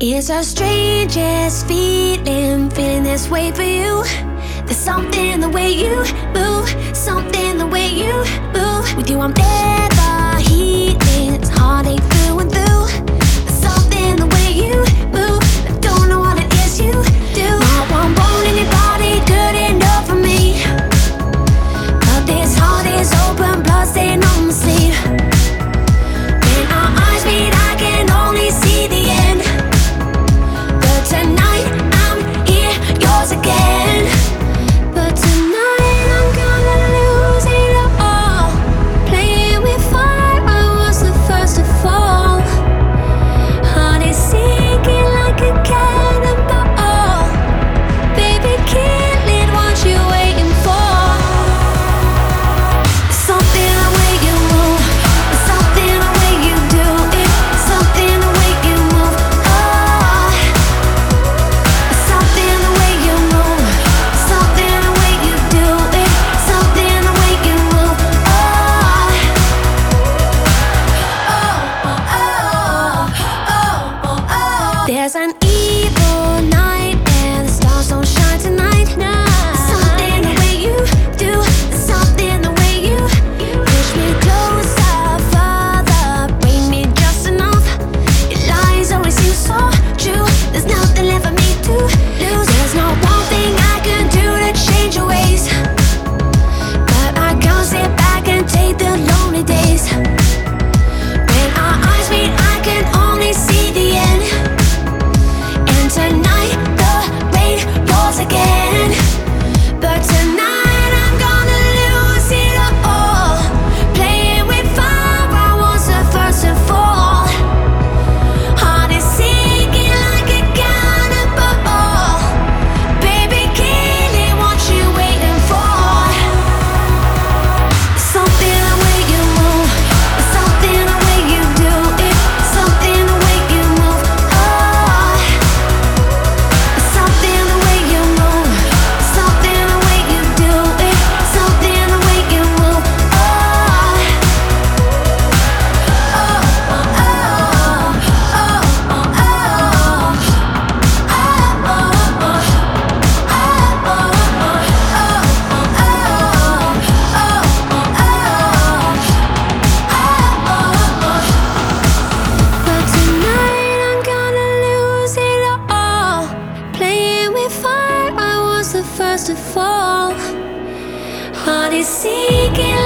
It's our strangest feeling, feeling this way for you. There's something the way you move, something the way you move. With you, I'm never healing, it's heartache through and through. There's something the way you move, I don't know what it is you do. Not one bone in your body good enough for me, but this heart is open, bloodstained. to fall. Heart is seeking.